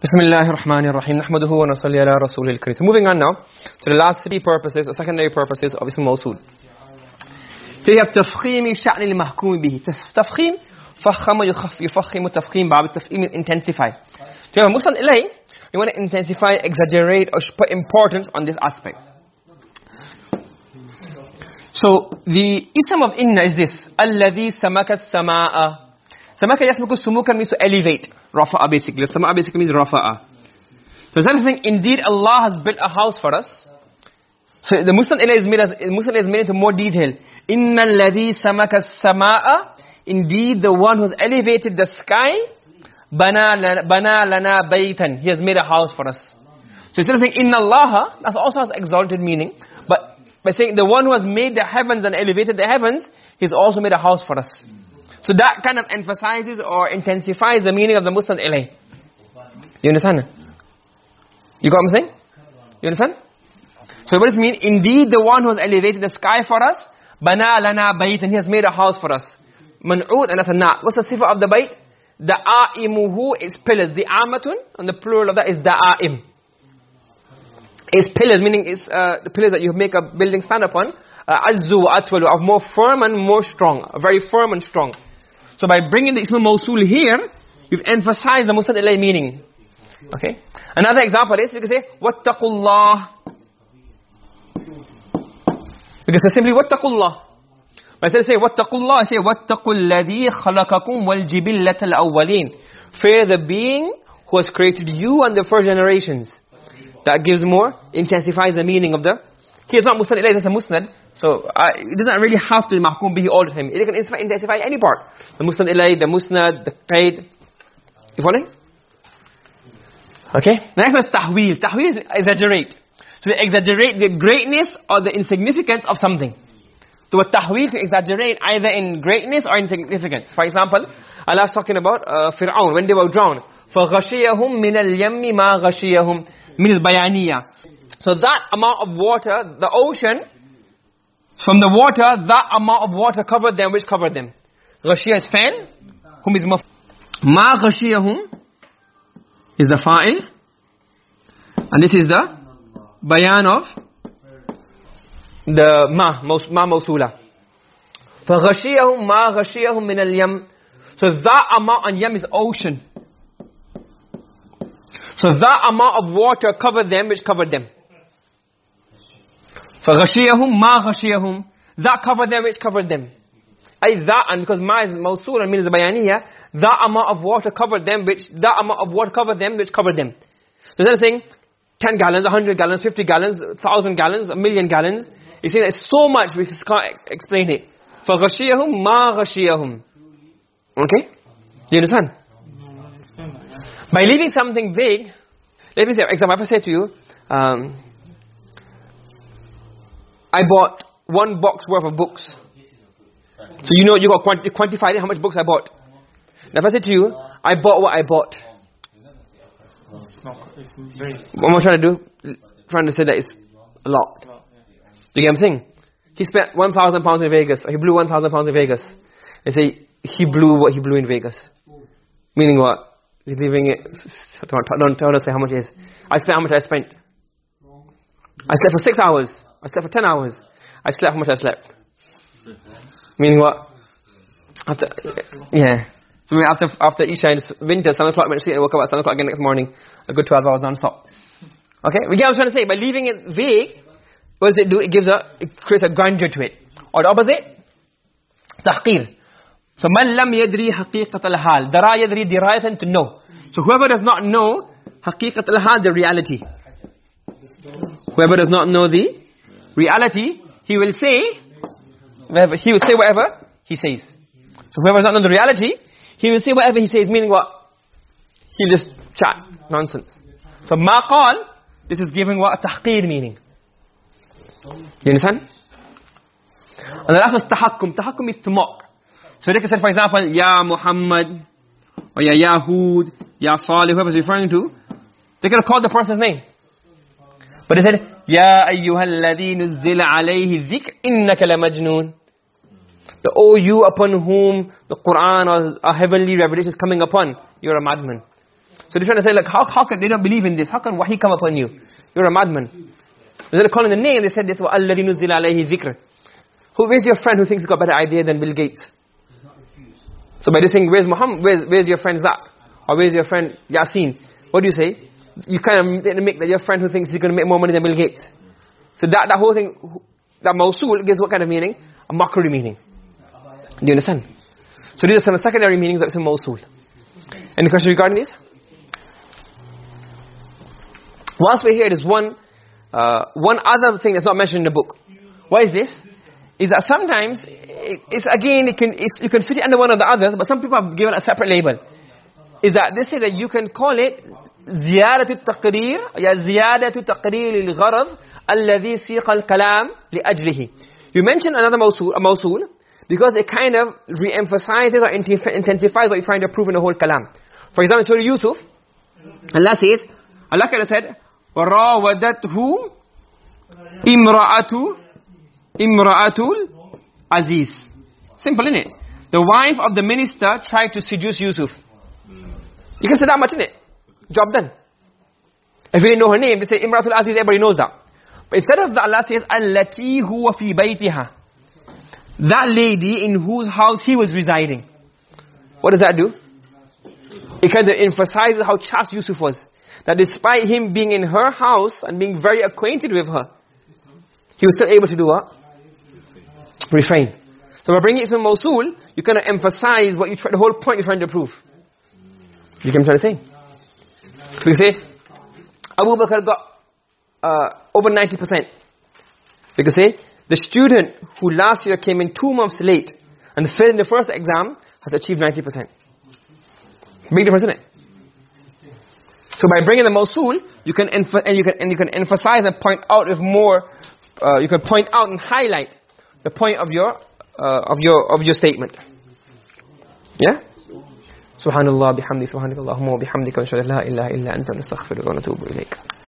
Bismillahir Rahmanir Rahim. Nahmaduhu wa nasalli ala Rasulil Kareem. So moving on now to the last three purposes or secondary purposes of Ism Mawsul. So you have tafkhim sha'n al-mahkum bihi. Tafkhim fakhama yufakhim tafkhim ba'd tafkhim intensify. So you have Musnad ilay, you want to intensify, exaggerate or put importance on this aspect. So the ism of inna is this alladhi samaka as-samaa'a Samaka yasmuku sumukan means to elevate. Rafa'a basically. Sama'a basically means rafa'a. So saying, indeed Allah has built a house for us. So the Muslim is made, as, Muslim is made into more detail. Inna alladhi samaka sama'a. Indeed the one who has elevated the sky. Bana lana, bana lana baytan. He has made a house for us. So instead of saying, inna Allah, that also has exalted meaning. But by saying the one who has made the heavens and elevated the heavens, he's also made a house for us. So that kind of emphasizes or intensifies the meaning of the Musnad ilay. You understand? You got what I'm saying? You understand? So what does it mean? Indeed the one who has elevated the sky for us, bana lana bayt, and he has made a house for us. Man'ud and that's a na. What's the sifa of the bayt? Da'aimuhu is pillars. The amatun, and the plural of that is da'aim. It's pillars, meaning it's uh, the pillars that you make a building stand upon. Uh, azzu wa atwalu, of more firm and more strong. Very firm and strong. So by bringing the ism mawsul here, you've emphasized the musnad ilay meaning. Okay? Another example is we can say wattaqullah. We can say simply wattaqullah. But instead of saying I say wattaqul ladhi khalaqakum wal jibillatal awwalin. Fear the being who has created you and the first generations. That gives more, intensifies the meaning of the... Here it's not musnad ilay, it's a musnad. So uh, it doesn't really have to be mahkum bihi all the time. It can intensify any part. The musnad ilay, the musnad, the qaid. You following? Okay? Next one is tahweel. Tahweel is exaggerate. So we exaggerate the greatness or the insignificance of something. So a tahweel to exaggerate either in greatness or insignificance. For example, Allah is talking about uh, Fir'aun when they were drowned. فَغَشِيَهُمْ مِنَ الْيَمِّ مَا غَشِيَهُمْ means bayaniya. So that amount of water, the ocean, from the water, that amount of water covered them, which covered them. Ghashiyah is fan, whom is maf. Ma ghashiyahum is the fa'il. And this is the bayan of the ma, ma mawsula. فَغَشِيَهُمْ مَا غَشِيَهُمْ مِنَ الْيَمْ So that amount on yam is ocean. So that amount of water covered them, which covered them. فَغَشِيَهُمْ مَا غَشِيَهُمْ That covered them, which covered them. أي that, and because ma is mawsul and means bayaniya, that amount of water covered them, which, that amount of water covered them, which covered them. So instead of saying 10 gallons, 100 gallons, 50 gallons, 1,000 gallons, a million gallons, he's saying it's so much, we just can't explain it. فَغَشِيَهُمْ مَا غَشِيَهُمْ Okay? Do you understand? By leaving something vague, let me say, example, if I say to you, um, I bought one box worth of books. So you know, you got quanti quantified how much books I bought. Now if I say to you, I bought what I bought. What am I trying to do? Trying to say that it's a lot. You get what I'm saying? He spent 1,000 pounds in Vegas, he blew 1,000 pounds in Vegas. They say, he blew what he blew in Vegas. Meaning what? He's leaving it, don't, don't, don't say how much it is. I spent how much I spent. I slept for six hours. I slept for 10 hours. I slept how much I slept. Meaning what? After, yeah. So after after Isha in winter, 7 o'clock, I went to sleep and woke up at 7 o'clock again next morning. A good 12 hours non-stop. Okay? We get what I'm trying to say. By leaving it vague, what does it do? It gives a, it creates a grandeur to it. Or the opposite? Tahqir. So, man lam yadri haqiqat al-hal. Dara yadri dirayatan to know. So, whoever does not know haqiqat al-hal, the reality. Whoever does not know the reality, he will say, whatever, he will say whatever he says. So whoever is not know the reality, he will say whatever he says, meaning what? He'll just chat, nonsense. So maqal, this is giving what? Tahqir meaning. You understand? And the last was tahakkum. Tahakkum is to mock. So they can say, for example, Ya Muhammad, or Ya Yahud, Ya Salih, whoever is referring to, they have called the person's name. But they said, Ya ayyuhalladhi nuzzila alayhi dhikr innaka lamajnoon. The O you upon whom the Quran or a heavenly revelation is coming upon, you're a madman. So they're trying to say, like, how, how can they don't believe in this? How can wahi come upon you? You're a madman. Instead of calling the name, they said this, وَالَّذِي نُزِّلَ عَلَيْهِ ذِكْرٍ Who, where's your friend who thinks he's got a better idea than Bill Gates? So by this saying, where's Muhammad, where's, where's your friend Zach? Or where's your friend Yasin? What do you say? You kind of make that your friend who thinks he's going to make more money than Bill Gates. So that, that whole thing, that mawsul gives what kind of meaning? A mockery meaning. Do you understand? So these are some secondary meanings of Ism Mawsul. Any questions regarding this? Whilst we're here, there's one, uh, one other thing that's not mentioned in the book. Why is this? Is that sometimes, it's again, it can, it's, you can fit it under one of the others, but some people have given a separate label. Is that they say that you can call it زيادة التقرير يا زيادة تقرير الغرض الذي سيق الكلام لأجله. You mention another a mawsul, because it kind of re-emphasizes or intensifies what you're trying to prove in the whole kalam. For example, Surah Yusuf, Allah says, Allah kind of said, وَرَاوَدَتْهُ إِمْرَأَةُ إِمْرَأَةُ Aziz. Simple, isn't it? The wife of the minister tried to seduce Yusuf. You can say that much, innit? Job done. If you didn't know her name, they say Imratul Aziz, everybody knows that. But instead of that, Allah says, Allati huwa fi baytiha. That lady in whose house he was residing. What does that do? It kind of emphasizes how chaste Yusuf was. That despite him being in her house and being very acquainted with her, he was still able to do what? Refrain. So by bringing it to mawsul, you kind of emphasize what you try, the whole point you're trying to prove. You get what I'm trying to say? We say, Abu Bakr got uh, over 90%. We can the student who last year came in two months late and failed in the first exam has achieved 90%. Big difference, isn't it? So by bringing the mawsul, you can and you can and you can emphasize and point out with more. Uh, you can point out and highlight the point of your uh, of your of your statement. Yeah. سبحان الله بحمده سبحانك اللهم وبحمدك ونشهد لا إله إلا أنت نستغفرك ونتوب إليك.